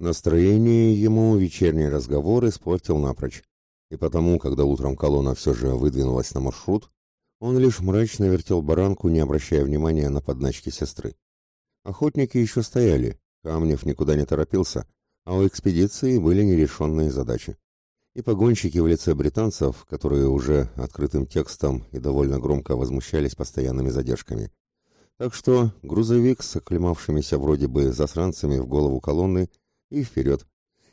Настроение ему вечерний разговор испортил напрочь. И потому, когда утром колонна все же выдвинулась на маршрут, он лишь мрачно вертел баранку, не обращая внимания на подначки сестры. Охотники еще стояли, Камнев никуда не торопился, а у экспедиции были нерешенные задачи. И погонщики в лице британцев, которые уже открытым текстом и довольно громко возмущались постоянными задержками. Так что грузовик с оклемавшимися вроде бы засранцами в голову колонны и вперед.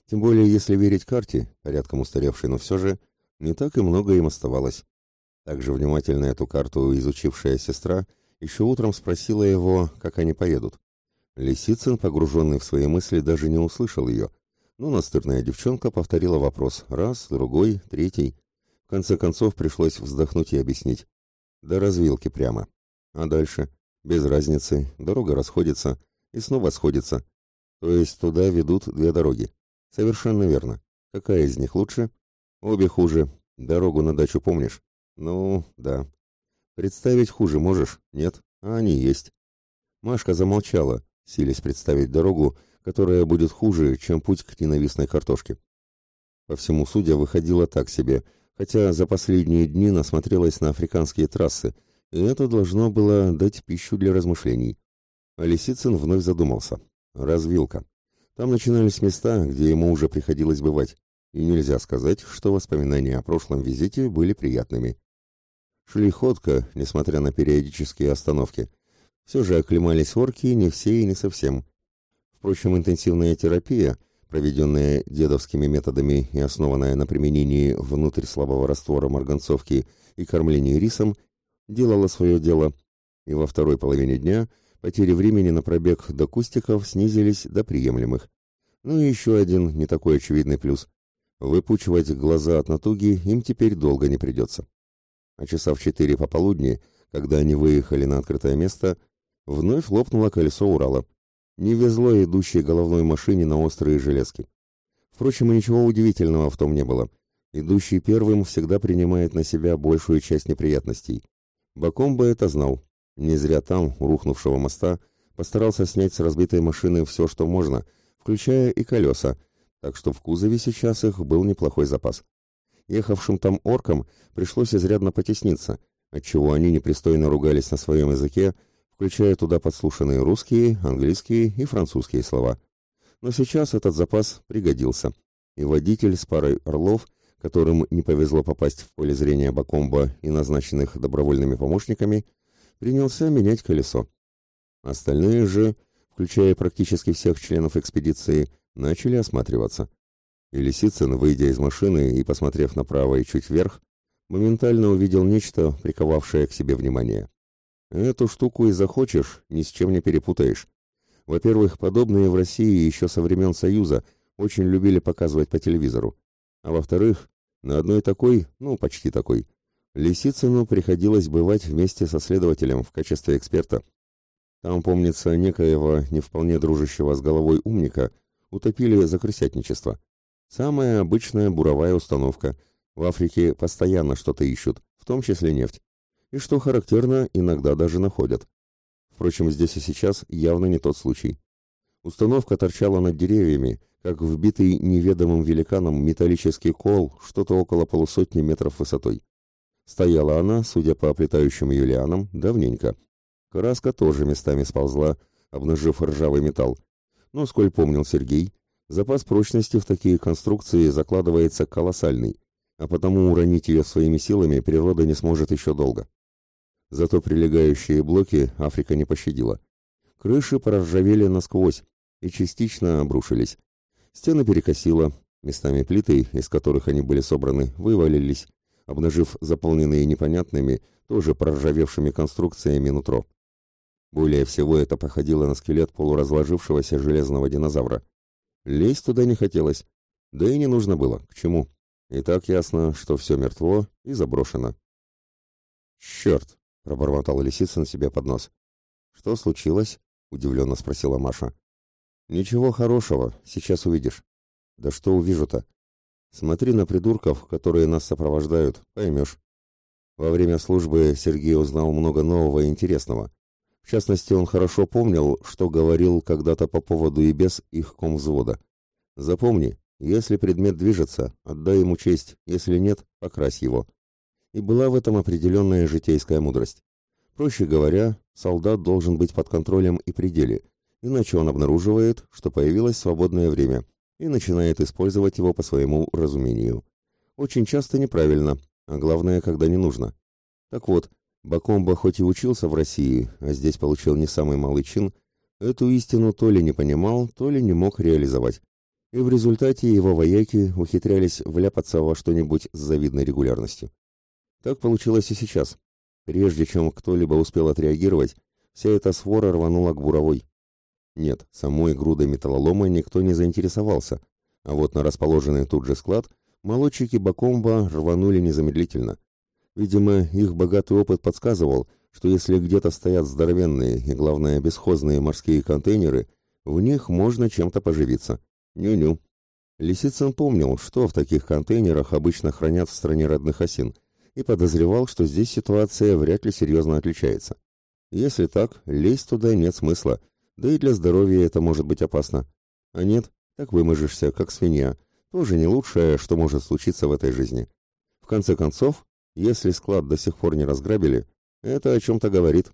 Тем более, если верить карте, порядком устаревшей, но все же, не так и много им оставалось. Также внимательно эту карту изучившая сестра еще утром спросила его, как они поедут. Лисицын, погруженный в свои мысли, даже не услышал ее, но настырная девчонка повторила вопрос раз, другой, третий. В конце концов пришлось вздохнуть и объяснить. До развилки прямо. А дальше? Без разницы, дорога расходится и снова сходится. То есть туда ведут две дороги. Совершенно верно. Какая из них лучше? Обе хуже. Дорогу на дачу помнишь? Ну, да. Представить хуже можешь? Нет? А они есть. Машка замолчала, силясь представить дорогу, которая будет хуже, чем путь к ненавистной картошке. По всему судя, выходило так себе, хотя за последние дни насмотрелась на африканские трассы, и это должно было дать пищу для размышлений. А Лисицын вновь задумался. Развилка. Там начинались места, где ему уже приходилось бывать, и нельзя сказать, что воспоминания о прошлом визите были приятными. Шли ходко, несмотря на периодические остановки. Все же оклемались орки не все и не совсем. Впрочем, интенсивная терапия, проведенная дедовскими методами и основанная на применении внутрь слабого раствора марганцовки и кормлении рисом, делала свое дело, и во второй половине дня потери времени на пробег до кустиков снизились до приемлемых. Ну и еще один не такой очевидный плюс. Выпучивать глаза от натуги им теперь долго не придется. А часа в четыре пополудни, когда они выехали на открытое место, Вновь лопнуло колесо Урала. Не везло идущей головной машине на острые железки. Впрочем, ничего удивительного в том не было. Идущий первым всегда принимает на себя большую часть неприятностей. Бакомба это знал. Не зря там, у рухнувшего моста, постарался снять с разбитой машины все, что можно, включая и колеса, так что в кузове сейчас их был неплохой запас. Ехавшим там оркам пришлось изрядно потесниться, отчего они непристойно ругались на своем языке, включая туда подслушанные русские, английские и французские слова. Но сейчас этот запас пригодился, и водитель с парой орлов, которым не повезло попасть в поле зрения Бакомба и назначенных добровольными помощниками, принялся менять колесо. Остальные же, включая практически всех членов экспедиции, начали осматриваться. И Лисицын, выйдя из машины и посмотрев направо и чуть вверх, моментально увидел нечто, приковавшее к себе внимание. Эту штуку и захочешь, ни с чем не перепутаешь. Во-первых, подобные в России еще со времен Союза очень любили показывать по телевизору. А во-вторых, на одной такой, ну, почти такой, Лисицыну приходилось бывать вместе со следователем в качестве эксперта. Там, помнится, некоего не вполне дружащего с головой умника утопили за крысятничество. Самая обычная буровая установка. В Африке постоянно что-то ищут, в том числе нефть и, что характерно, иногда даже находят. Впрочем, здесь и сейчас явно не тот случай. Установка торчала над деревьями, как вбитый неведомым великаном металлический кол, что-то около полусотни метров высотой. Стояла она, судя по оплетающим ее лианам, давненько. Краска тоже местами сползла, обнажив ржавый металл. Но, сколь помнил Сергей, запас прочности в такие конструкции закладывается колоссальный, а потому уронить ее своими силами природа не сможет еще долго. Зато прилегающие блоки Африка не пощадила. Крыши проржавели насквозь и частично обрушились. Стены перекосило, местами плиты, из которых они были собраны, вывалились, обнажив заполненные непонятными, тоже проржавевшими конструкциями нутро. Более всего это походило на скелет полуразложившегося железного динозавра. Лезть туда не хотелось, да и не нужно было, к чему. И так ясно, что все мертво и заброшено. «Черт!» пробормотал Лисицын себе под нос. Что случилось? удивленно спросила Маша. Ничего хорошего, сейчас увидишь. Да что увижу-то? Смотри на придурков, которые нас сопровождают, поймешь. Во время службы Сергей узнал много нового и интересного. В частности, он хорошо помнил, что говорил когда-то по поводу и без их комвзвода. Запомни, если предмет движется, отдай ему честь, если нет, покрась его. И была в этом определенная житейская мудрость. Проще говоря, солдат должен быть под контролем и пределе, иначе он обнаруживает, что появилось свободное время, и начинает использовать его по своему разумению. Очень часто неправильно, а главное, когда не нужно. Так вот, Бакомба хоть и учился в России, а здесь получил не самый малый чин, эту истину то ли не понимал, то ли не мог реализовать. И в результате его вояки ухитрялись вляпаться во что-нибудь с завидной регулярностью. Так получилось и сейчас. Прежде чем кто-либо успел отреагировать, вся эта свора рванула к буровой. Нет, самой грудой металлолома никто не заинтересовался, а вот на расположенный тут же склад молодчики Бакомба рванули незамедлительно. Видимо, их богатый опыт подсказывал, что если где-то стоят здоровенные и, главное, бесхозные морские контейнеры, в них можно чем-то поживиться. Ню-ню. Лисицын помнил, что в таких контейнерах обычно хранят в стране родных осин – и подозревал, что здесь ситуация вряд ли серьезно отличается. Если так, лезть туда нет смысла, да и для здоровья это может быть опасно. А нет, так выможешься, как свинья. Тоже не лучшее, что может случиться в этой жизни. В конце концов, если склад до сих пор не разграбили, это о чем-то говорит.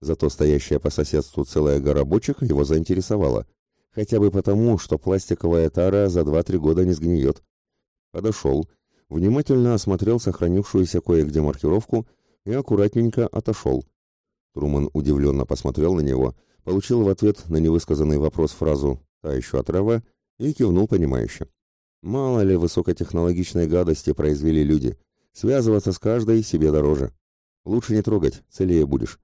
Зато стоящая по соседству целая гора бочек его заинтересовала. Хотя бы потому, что пластиковая тара за 2-3 года не сгниет. Подошел, внимательно осмотрел сохранившуюся кое-где маркировку и аккуратненько отошел. Труман удивленно посмотрел на него, получил в ответ на невысказанный вопрос фразу «та еще отрава» и кивнул понимающе. Мало ли высокотехнологичной гадости произвели люди. Связываться с каждой себе дороже. Лучше не трогать, целее будешь.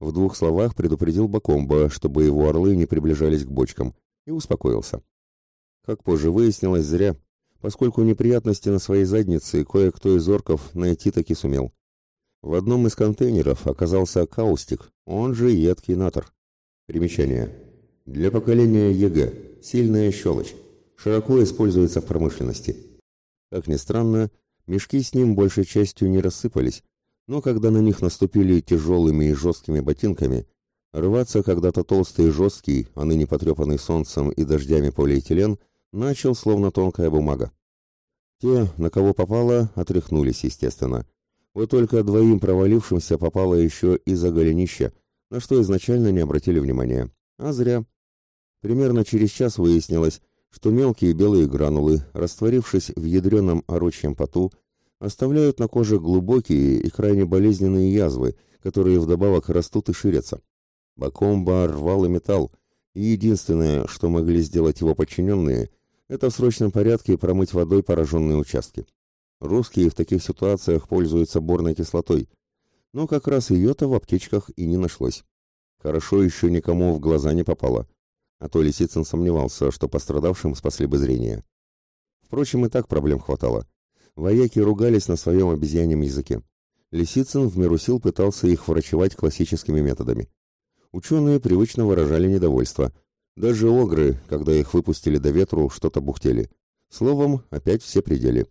В двух словах предупредил Бакомба, чтобы его орлы не приближались к бочкам, и успокоился. Как позже выяснилось, зря поскольку неприятности на своей заднице кое-кто из орков найти таки сумел. В одном из контейнеров оказался каустик, он же едкий натр. Примечание. Для поколения ЕГЭ. Сильная щелочь. Широко используется в промышленности. Как ни странно, мешки с ним большей частью не рассыпались, но когда на них наступили тяжелыми и жесткими ботинками, рваться когда-то толстый и жесткий, а ныне потрепанный солнцем и дождями полиэтилен, начал словно тонкая бумага. Те, на кого попало, отряхнулись, естественно. Вот только двоим провалившимся попало еще и за голенища, на что изначально не обратили внимания. А зря. Примерно через час выяснилось, что мелкие белые гранулы, растворившись в ядреном орочьем поту, оставляют на коже глубокие и крайне болезненные язвы, которые вдобавок растут и ширятся. Бакомба рвал и металл, и единственное, что могли сделать его подчиненные, это в срочном порядке промыть водой пораженные участки. Русские в таких ситуациях пользуются борной кислотой, но как раз ее-то в аптечках и не нашлось. Хорошо еще никому в глаза не попало, а то Лисицын сомневался, что пострадавшим спасли бы зрение. Впрочем, и так проблем хватало. Вояки ругались на своем обезьяньем языке. Лисицын в меру сил пытался их врачевать классическими методами. Ученые привычно выражали недовольство – даже огры, когда их выпустили до ветру, что-то бухтели. Словом, опять все пределы.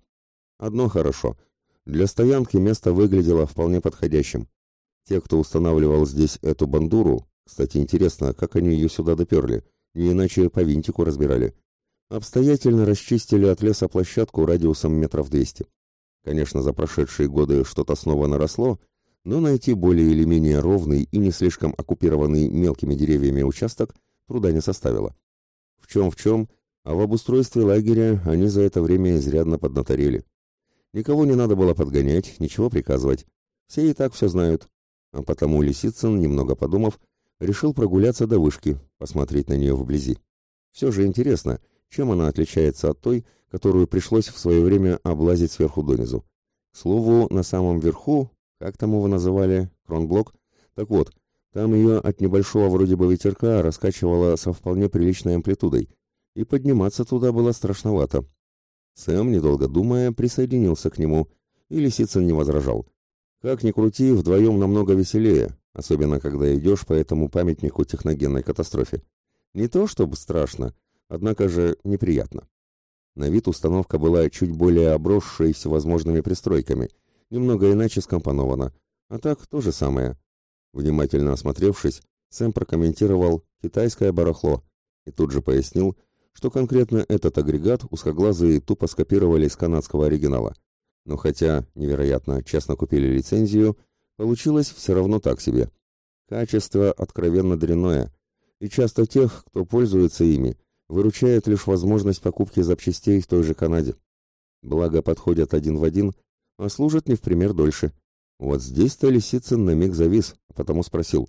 Одно хорошо. Для стоянки место выглядело вполне подходящим. Те, кто устанавливал здесь эту бандуру, кстати, интересно, как они ее сюда доперли, не иначе по винтику разбирали, обстоятельно расчистили от леса площадку радиусом метров двести. Конечно, за прошедшие годы что-то снова наросло, но найти более или менее ровный и не слишком оккупированный мелкими деревьями участок – труда не составило. В чем в чем, а в обустройстве лагеря они за это время изрядно поднаторели. Никого не надо было подгонять, ничего приказывать. Все и так все знают. А потому Лисицын, немного подумав, решил прогуляться до вышки, посмотреть на нее вблизи. Все же интересно, чем она отличается от той, которую пришлось в свое время облазить сверху донизу. К слову, на самом верху, как там его называли, кронблок, так вот, там ее от небольшого вроде бы ветерка раскачивало со вполне приличной амплитудой, и подниматься туда было страшновато. Сэм, недолго думая, присоединился к нему, и Лисицын не возражал. Как ни крути, вдвоем намного веселее, особенно когда идешь по этому памятнику техногенной катастрофе. Не то чтобы страшно, однако же неприятно. На вид установка была чуть более обросшей всевозможными пристройками, немного иначе скомпонована, а так то же самое. Внимательно осмотревшись, Сэм прокомментировал «китайское барахло» и тут же пояснил, что конкретно этот агрегат узкоглазые тупо скопировали из канадского оригинала. Но хотя, невероятно, честно купили лицензию, получилось все равно так себе. Качество откровенно дрянное, и часто тех, кто пользуется ими, выручает лишь возможность покупки запчастей в той же Канаде. Благо подходят один в один, а служат не в пример дольше. Вот здесь-то Лисицын на миг завис, потому спросил.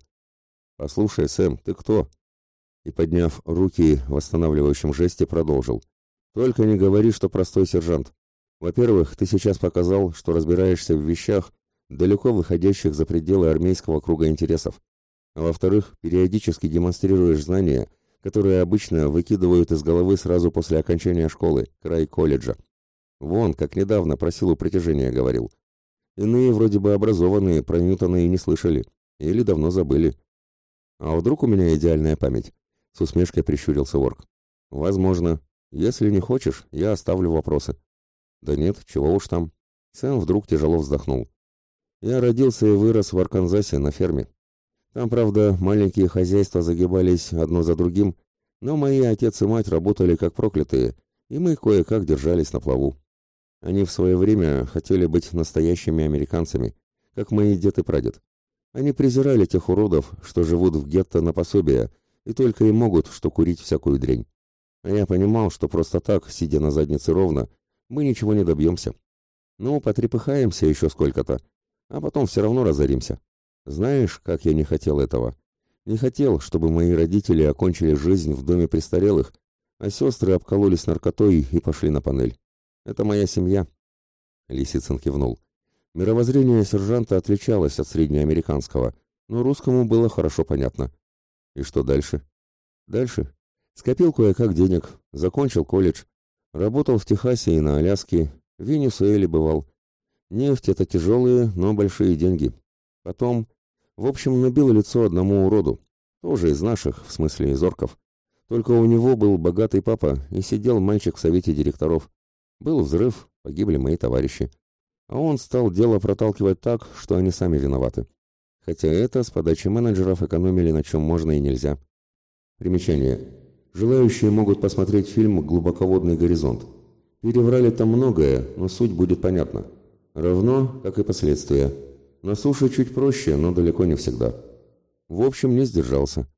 «Послушай, Сэм, ты кто?» И, подняв руки в восстанавливающем жесте, продолжил. «Только не говори, что простой сержант. Во-первых, ты сейчас показал, что разбираешься в вещах, далеко выходящих за пределы армейского круга интересов. А во-вторых, периодически демонстрируешь знания, которые обычно выкидывают из головы сразу после окончания школы, край колледжа. Вон, как недавно про силу притяжения говорил. Иные вроде бы образованные про Ньютона и не слышали, или давно забыли. А вдруг у меня идеальная память? С усмешкой прищурился Орк. Возможно. Если не хочешь, я оставлю вопросы. Да нет, чего уж там. Сэм вдруг тяжело вздохнул. Я родился и вырос в Арканзасе на ферме. Там, правда, маленькие хозяйства загибались одно за другим, но мои отец и мать работали как проклятые, и мы кое-как держались на плаву. Они в свое время хотели быть настоящими американцами, как мои дед и прадед. Они презирали тех уродов, что живут в гетто на пособие, и только и могут, что курить всякую дрянь. А я понимал, что просто так, сидя на заднице ровно, мы ничего не добьемся. Ну, потрепыхаемся еще сколько-то, а потом все равно разоримся. Знаешь, как я не хотел этого? Не хотел, чтобы мои родители окончили жизнь в доме престарелых, а сестры обкололись наркотой и пошли на панель. Это моя семья. Лисицын кивнул. Мировоззрение сержанта отличалось от среднеамериканского, но русскому было хорошо понятно. И что дальше? Дальше. Скопил кое-как денег, закончил колледж, работал в Техасе и на Аляске, в Венесуэле бывал. Нефть — это тяжелые, но большие деньги. Потом, в общем, набил лицо одному уроду, тоже из наших, в смысле из орков. Только у него был богатый папа, и сидел мальчик в совете директоров. Был взрыв, погибли мои товарищи. А он стал дело проталкивать так, что они сами виноваты хотя это с подачи менеджеров экономили на чем можно и нельзя. Примечание. Желающие могут посмотреть фильм «Глубоководный горизонт». Переврали там многое, но суть будет понятна. Равно, как и последствия. На суше чуть проще, но далеко не всегда. В общем, не сдержался.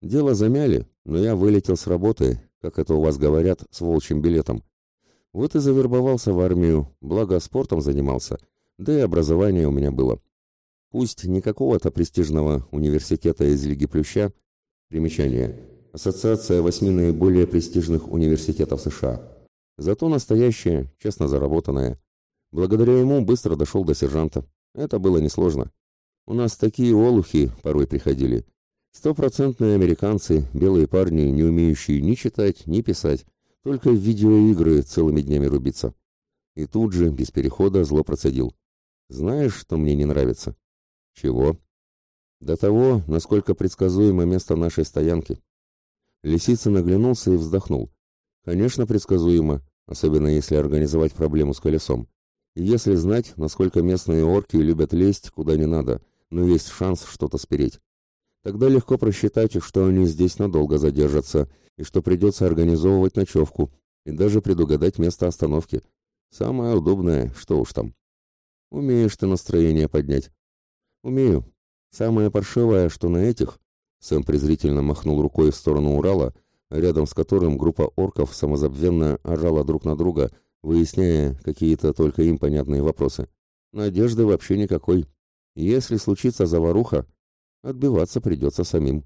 Дело замяли, но я вылетел с работы, как это у вас говорят, с волчьим билетом. Вот и завербовался в армию, благо спортом занимался, да и образование у меня было. Пусть не какого-то престижного университета из Лиги Плюща, примечание, Ассоциация восьми наиболее престижных университетов США, зато настоящее, честно заработанное. Благодаря ему быстро дошел до сержанта. Это было несложно. У нас такие олухи порой приходили. Стопроцентные американцы, белые парни, не умеющие ни читать, ни писать, только в видеоигры целыми днями рубиться. И тут же, без перехода, зло процедил. Знаешь, что мне не нравится? Чего? До того, насколько предсказуемо место нашей стоянки. Лисица наглянулся и вздохнул. Конечно, предсказуемо, особенно если организовать проблему с колесом. И если знать, насколько местные орки любят лезть куда не надо, но есть шанс что-то спереть. Тогда легко просчитать, что они здесь надолго задержатся, и что придется организовывать ночевку, и даже предугадать место остановки. Самое удобное, что уж там. Умеешь ты настроение поднять. «Умею. Самое паршивое, что на этих...» Сэм презрительно махнул рукой в сторону Урала, рядом с которым группа орков самозабвенно орала друг на друга, выясняя какие-то только им понятные вопросы. Надежды вообще никакой. Если случится заваруха, отбиваться придется самим.